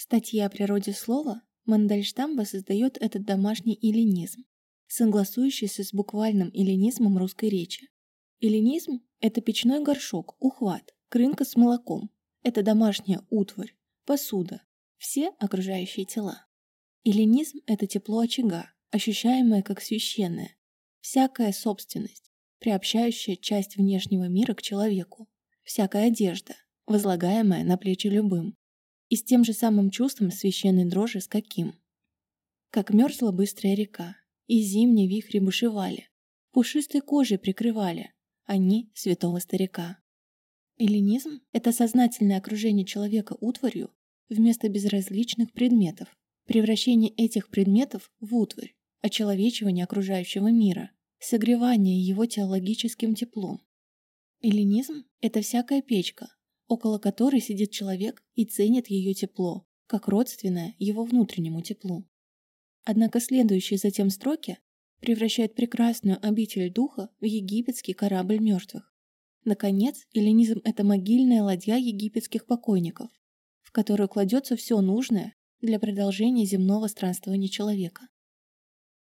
В статье о природе слова Мандельштам воссоздает этот домашний эллинизм, согласующийся с буквальным эллинизмом русской речи. Эллинизм – это печной горшок, ухват, крынка с молоком. Это домашняя утварь, посуда, все окружающие тела. Эллинизм – это тепло очага, ощущаемое как священное, всякая собственность, приобщающая часть внешнего мира к человеку, всякая одежда, возлагаемая на плечи любым, и с тем же самым чувством священной дрожи с каким. Как мерзла быстрая река, и зимние вихри бушевали, пушистой кожей прикрывали они святого старика. Эллинизм – это сознательное окружение человека утварью вместо безразличных предметов, превращение этих предметов в утварь, очеловечивание окружающего мира, согревание его теологическим теплом. Эллинизм – это всякая печка, около которой сидит человек и ценит ее тепло, как родственное его внутреннему теплу. Однако следующие затем строки превращают прекрасную обитель духа в египетский корабль мертвых. Наконец, эллинизм – это могильная ладья египетских покойников, в которую кладется все нужное для продолжения земного странствования человека.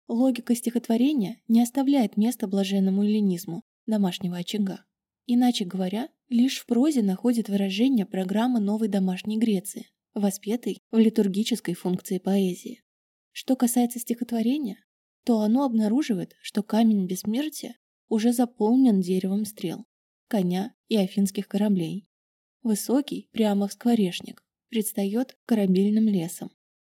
Логика стихотворения не оставляет места блаженному эллинизму домашнего очага. Иначе говоря, лишь в прозе находит выражение программы новой домашней Греции, воспетой в литургической функции поэзии. Что касается стихотворения, то оно обнаруживает, что камень бессмертия уже заполнен деревом стрел, коня и афинских кораблей. Высокий, прямо в скворечник, предстает корабельным лесом.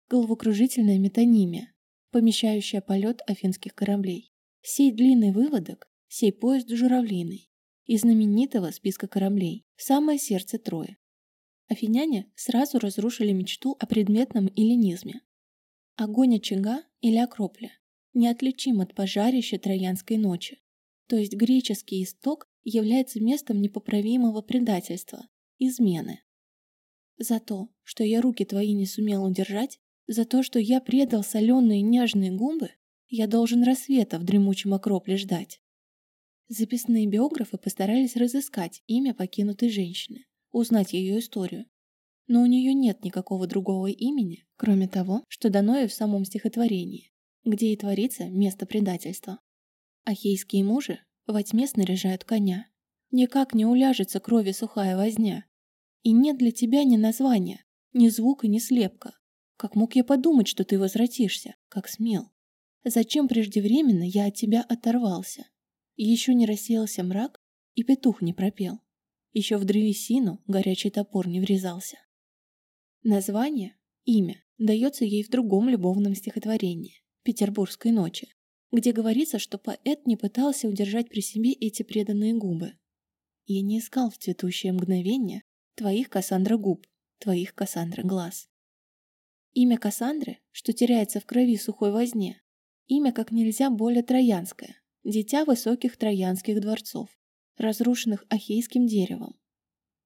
Головокружительная метонимия, помещающая полет афинских кораблей. Сей длинный выводок, сей поезд журавлиный, из знаменитого списка кораблей, в самое сердце Трои. Афиняне сразу разрушили мечту о предметном эллинизме. Огонь очага или акропля неотличим от пожарища Троянской ночи, то есть греческий исток является местом непоправимого предательства, измены. За то, что я руки твои не сумел удержать, за то, что я предал соленые нежные губы, я должен рассвета в дремучем окропле ждать. Записные биографы постарались разыскать имя покинутой женщины, узнать ее историю. Но у нее нет никакого другого имени, кроме того, что дано ей в самом стихотворении, где и творится место предательства. Ахейские мужи во тьме снаряжают коня. Никак не уляжется крови сухая возня. И нет для тебя ни названия, ни звука, ни слепка, как мог я подумать, что ты возвратишься? Как смел? Зачем преждевременно я от тебя оторвался? Еще не рассеялся мрак, и петух не пропел. Еще в древесину горячий топор не врезался. Название, имя, дается ей в другом любовном стихотворении «Петербургской ночи», где говорится, что поэт не пытался удержать при себе эти преданные губы. «Я не искал в цветущее мгновение твоих, Кассандра, губ, твоих, Кассандра, глаз. Имя Кассандры, что теряется в крови сухой возне, имя как нельзя более троянское, дитя высоких троянских дворцов, разрушенных ахейским деревом.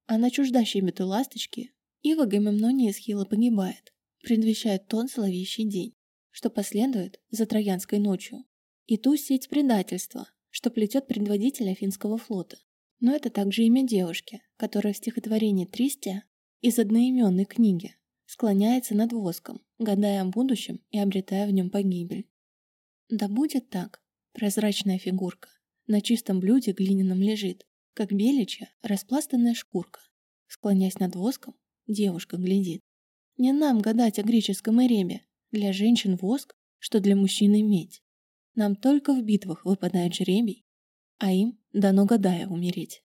А на чуждащей мету ласточки Ива Гамемнония Схила погибает, предвещает тот зловещий день, что последует за Троянской ночью, и ту сеть предательства, что плетет предводитель Афинского флота. Но это также имя девушки, которая в стихотворении Тристия из одноименной книги склоняется над воском, гадая о будущем и обретая в нем погибель. Да будет так. Прозрачная фигурка на чистом блюде глиняном лежит, как беличья распластанная шкурка. Склонясь над воском, девушка глядит. Не нам гадать о греческом эребе. Для женщин воск, что для мужчины медь. Нам только в битвах выпадает жребий, а им дано гадая умереть.